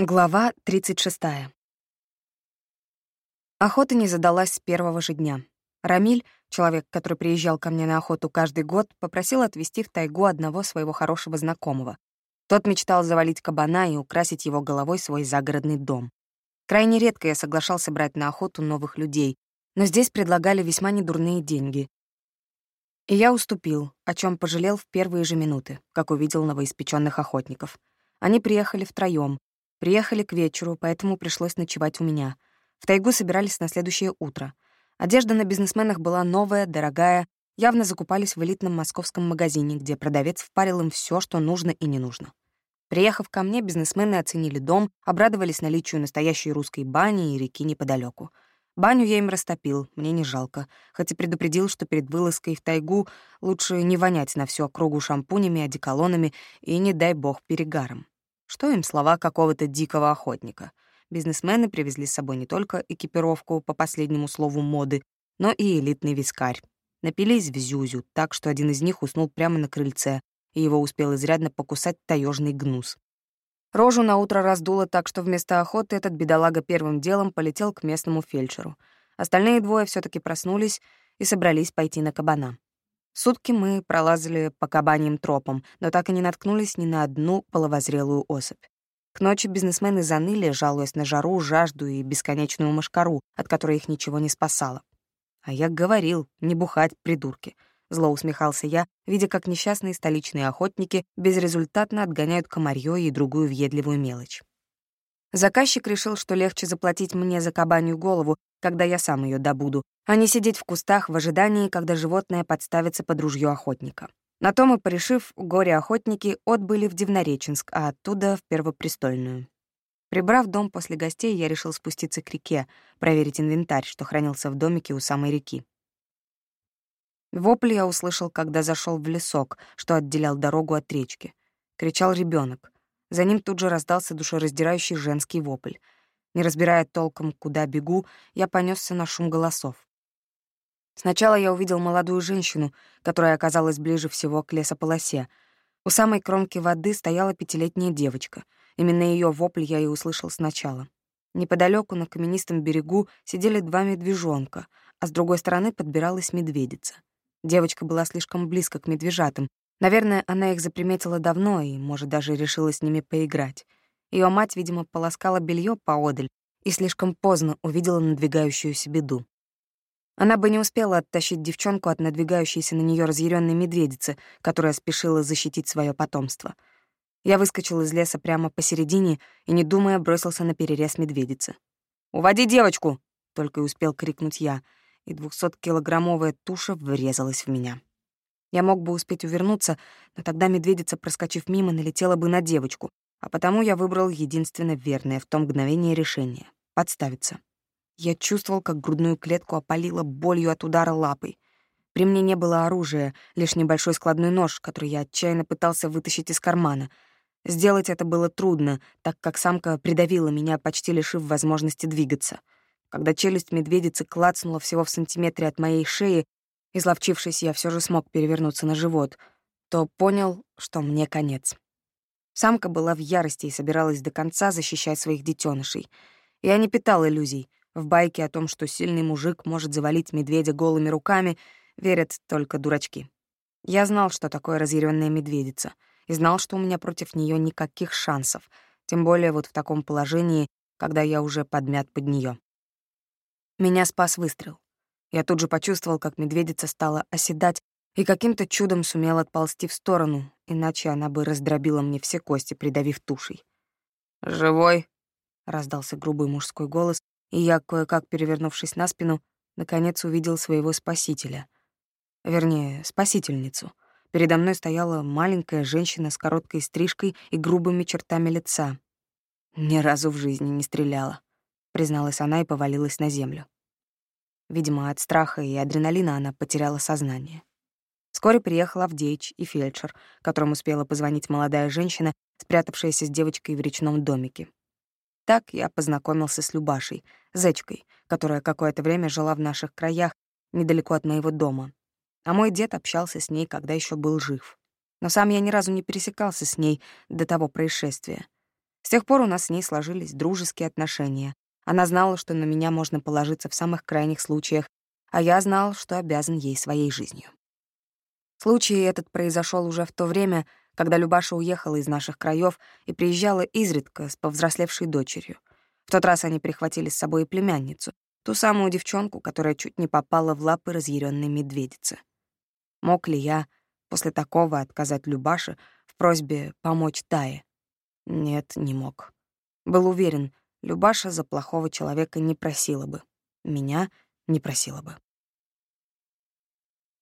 Глава 36. Охота не задалась с первого же дня. Рамиль, человек, который приезжал ко мне на охоту каждый год, попросил отвезти в тайгу одного своего хорошего знакомого. Тот мечтал завалить кабана и украсить его головой свой загородный дом. Крайне редко я соглашался брать на охоту новых людей, но здесь предлагали весьма недурные деньги. И я уступил, о чем пожалел в первые же минуты, как увидел новоиспеченных охотников. Они приехали втроем, Приехали к вечеру, поэтому пришлось ночевать у меня. В тайгу собирались на следующее утро. Одежда на бизнесменах была новая, дорогая, явно закупались в элитном московском магазине, где продавец впарил им все, что нужно и не нужно. Приехав ко мне, бизнесмены оценили дом, обрадовались наличию настоящей русской бани и реки неподалеку. Баню я им растопил, мне не жалко, хоть и предупредил, что перед вылазкой в тайгу лучше не вонять на всю округу шампунями, одеколонами и, не дай бог, перегаром. Что им слова какого-то дикого охотника? Бизнесмены привезли с собой не только экипировку по последнему слову моды, но и элитный вискарь. Напились в зюзю, так что один из них уснул прямо на крыльце, и его успел изрядно покусать таежный гнус. Рожу на утро раздуло так, что вместо охоты этот бедолага первым делом полетел к местному фельдшеру. Остальные двое все таки проснулись и собрались пойти на кабана. Сутки мы пролазили по кабаньим тропам, но так и не наткнулись ни на одну половозрелую особь. К ночи бизнесмены заныли, жалуясь на жару, жажду и бесконечную мошкару, от которой их ничего не спасало. А я говорил, не бухать, придурки. Зло усмехался я, видя, как несчастные столичные охотники безрезультатно отгоняют комарьё и другую въедливую мелочь. Заказчик решил, что легче заплатить мне за кабанью голову, когда я сам ее добуду, а не сидеть в кустах в ожидании, когда животное подставится под ружье охотника. На то мы, порешив, горе-охотники отбыли в Дивнореченск, а оттуда в Первопрестольную. Прибрав дом после гостей, я решил спуститься к реке, проверить инвентарь, что хранился в домике у самой реки. Вопль я услышал, когда зашел в лесок, что отделял дорогу от речки. Кричал ребенок. За ним тут же раздался душераздирающий женский вопль. Не разбирая толком, куда бегу, я понесся на шум голосов. Сначала я увидел молодую женщину, которая оказалась ближе всего к лесополосе. У самой кромки воды стояла пятилетняя девочка. Именно ее вопль я и услышал сначала. Неподалеку на каменистом берегу сидели два медвежонка, а с другой стороны подбиралась медведица. Девочка была слишком близко к медвежатам, Наверное, она их заприметила давно и, может, даже решила с ними поиграть. Ее мать, видимо, полоскала белье поодаль и слишком поздно увидела надвигающуюся беду. Она бы не успела оттащить девчонку от надвигающейся на нее разъяренной медведицы, которая спешила защитить свое потомство. Я выскочил из леса прямо посередине и, не думая, бросился на перерез медведицы. «Уводи девочку!» — только и успел крикнуть я, и двухсоткилограммовая туша врезалась в меня. Я мог бы успеть увернуться, но тогда медведица, проскочив мимо, налетела бы на девочку, а потому я выбрал единственно верное в том мгновение решение — подставиться. Я чувствовал, как грудную клетку опалило болью от удара лапой. При мне не было оружия, лишь небольшой складной нож, который я отчаянно пытался вытащить из кармана. Сделать это было трудно, так как самка придавила меня, почти лишив возможности двигаться. Когда челюсть медведицы клацнула всего в сантиметре от моей шеи, изловчившись, я все же смог перевернуться на живот, то понял, что мне конец. Самка была в ярости и собиралась до конца защищать своих детенышей. Я не питал иллюзий. В байке о том, что сильный мужик может завалить медведя голыми руками, верят только дурачки. Я знал, что такое разъяренная медведица, и знал, что у меня против нее никаких шансов, тем более вот в таком положении, когда я уже подмят под нее. Меня спас выстрел. Я тут же почувствовал, как медведица стала оседать и каким-то чудом сумела отползти в сторону, иначе она бы раздробила мне все кости, придавив тушей. «Живой?» — раздался грубый мужской голос, и я, кое-как перевернувшись на спину, наконец увидел своего спасителя. Вернее, спасительницу. Передо мной стояла маленькая женщина с короткой стрижкой и грубыми чертами лица. «Ни разу в жизни не стреляла», — призналась она и повалилась на землю. Видимо, от страха и адреналина она потеряла сознание. Вскоре приехал Авдеич и фельдшер, которому успела позвонить молодая женщина, спрятавшаяся с девочкой в речном домике. Так я познакомился с Любашей, зечкой, которая какое-то время жила в наших краях, недалеко от моего дома. А мой дед общался с ней, когда еще был жив. Но сам я ни разу не пересекался с ней до того происшествия. С тех пор у нас с ней сложились дружеские отношения. Она знала, что на меня можно положиться в самых крайних случаях, а я знал, что обязан ей своей жизнью. Случай этот произошел уже в то время, когда Любаша уехала из наших краев и приезжала изредка с повзрослевшей дочерью. В тот раз они прихватили с собой и племянницу, ту самую девчонку, которая чуть не попала в лапы разъяренной медведицы. Мог ли я после такого отказать Любаше в просьбе помочь Тае? Нет, не мог. Был уверен, Любаша за плохого человека не просила бы. Меня не просила бы.